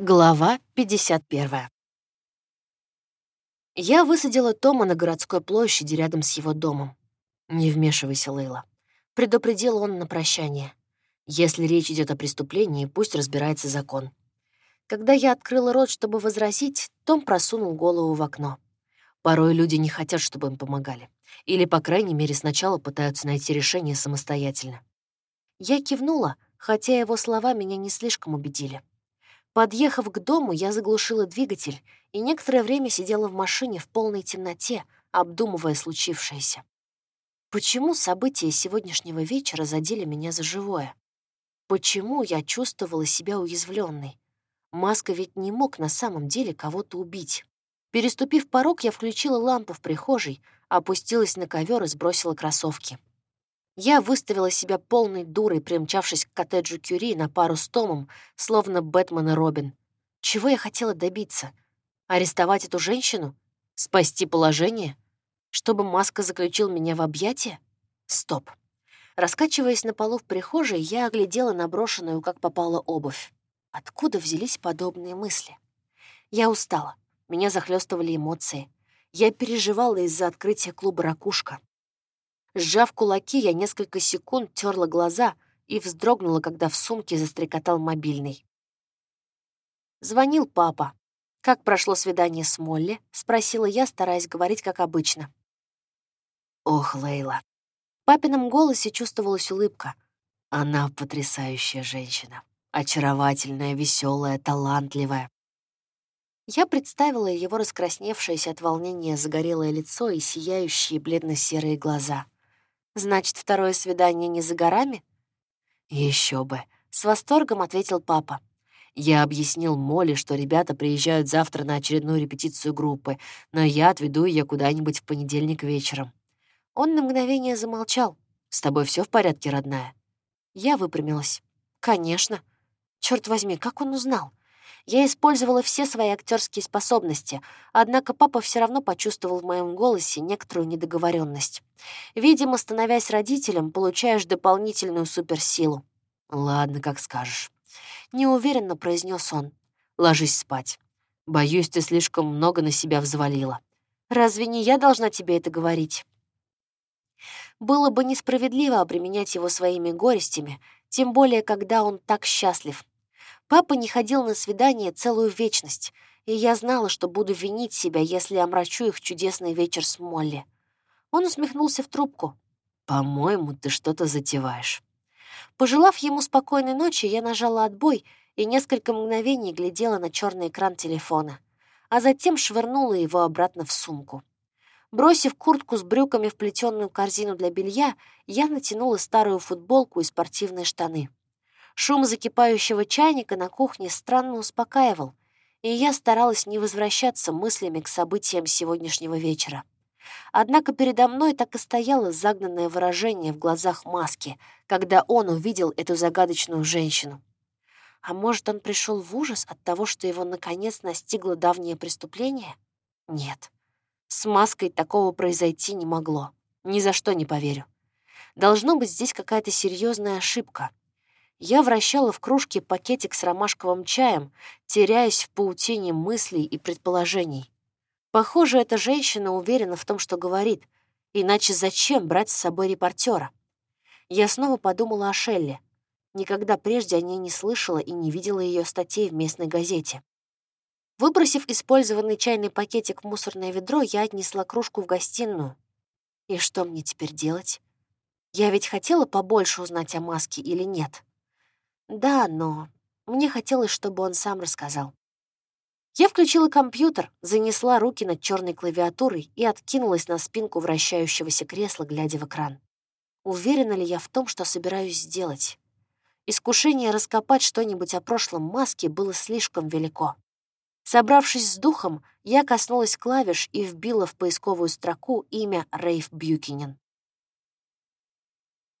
Глава 51. Я высадила Тома на городской площади рядом с его домом. «Не вмешивайся, Лейла», — предупредил он на прощание. «Если речь идет о преступлении, пусть разбирается закон». Когда я открыла рот, чтобы возразить, Том просунул голову в окно. Порой люди не хотят, чтобы им помогали. Или, по крайней мере, сначала пытаются найти решение самостоятельно. Я кивнула, хотя его слова меня не слишком убедили. Подъехав к дому, я заглушила двигатель и некоторое время сидела в машине в полной темноте, обдумывая случившееся. Почему события сегодняшнего вечера задели меня за живое? Почему я чувствовала себя уязвленной? Маска ведь не мог на самом деле кого-то убить. Переступив порог, я включила лампу в прихожей, опустилась на ковер и сбросила кроссовки. Я выставила себя полной дурой, примчавшись к коттеджу Кюри на пару с Томом, словно Бэтмен и Робин. Чего я хотела добиться? Арестовать эту женщину? Спасти положение? Чтобы Маска заключил меня в объятия? Стоп. Раскачиваясь на полу в прихожей, я оглядела наброшенную, как попала, обувь. Откуда взялись подобные мысли? Я устала. Меня захлестывали эмоции. Я переживала из-за открытия клуба «Ракушка». Сжав кулаки, я несколько секунд терла глаза и вздрогнула, когда в сумке застрекотал мобильный. Звонил папа. «Как прошло свидание с Молли?» — спросила я, стараясь говорить как обычно. «Ох, Лейла». В папином голосе чувствовалась улыбка. Она потрясающая женщина. Очаровательная, веселая, талантливая. Я представила его раскрасневшееся от волнения загорелое лицо и сияющие бледно-серые глаза — Значит, второе свидание не за горами? Еще бы, с восторгом ответил папа. Я объяснил Молли, что ребята приезжают завтра на очередную репетицию группы, но я отведу ее куда-нибудь в понедельник вечером. Он на мгновение замолчал. «С тобой все в порядке, родная?» Я выпрямилась. «Конечно. Черт возьми, как он узнал? Я использовала все свои актерские способности, однако папа все равно почувствовал в моем голосе некоторую недоговоренность. Видимо, становясь родителем, получаешь дополнительную суперсилу. «Ладно, как скажешь», — неуверенно произнес он. «Ложись спать. Боюсь, ты слишком много на себя взвалила. Разве не я должна тебе это говорить?» Было бы несправедливо обременять его своими горестями, тем более, когда он так счастлив, Папа не ходил на свидание целую вечность, и я знала, что буду винить себя, если омрачу их чудесный вечер с Молли. Он усмехнулся в трубку. «По-моему, ты что-то затеваешь». Пожелав ему спокойной ночи, я нажала отбой и несколько мгновений глядела на черный экран телефона, а затем швырнула его обратно в сумку. Бросив куртку с брюками в плетеную корзину для белья, я натянула старую футболку и спортивные штаны. Шум закипающего чайника на кухне странно успокаивал, и я старалась не возвращаться мыслями к событиям сегодняшнего вечера. Однако передо мной так и стояло загнанное выражение в глазах маски, когда он увидел эту загадочную женщину. А может, он пришел в ужас от того, что его наконец настигло давнее преступление? Нет. С маской такого произойти не могло. Ни за что не поверю. Должно быть здесь какая-то серьезная ошибка. Я вращала в кружке пакетик с ромашковым чаем, теряясь в паутине мыслей и предположений. Похоже, эта женщина уверена в том, что говорит, иначе зачем брать с собой репортера? Я снова подумала о Шелле. Никогда прежде о ней не слышала и не видела ее статей в местной газете. Выбросив использованный чайный пакетик в мусорное ведро, я отнесла кружку в гостиную. И что мне теперь делать? Я ведь хотела побольше узнать о маске или нет? Да, но мне хотелось, чтобы он сам рассказал. Я включила компьютер, занесла руки над черной клавиатурой и откинулась на спинку вращающегося кресла, глядя в экран. Уверена ли я в том, что собираюсь сделать? Искушение раскопать что-нибудь о прошлом маске было слишком велико. Собравшись с духом, я коснулась клавиш и вбила в поисковую строку имя Рейф Бьюкинен.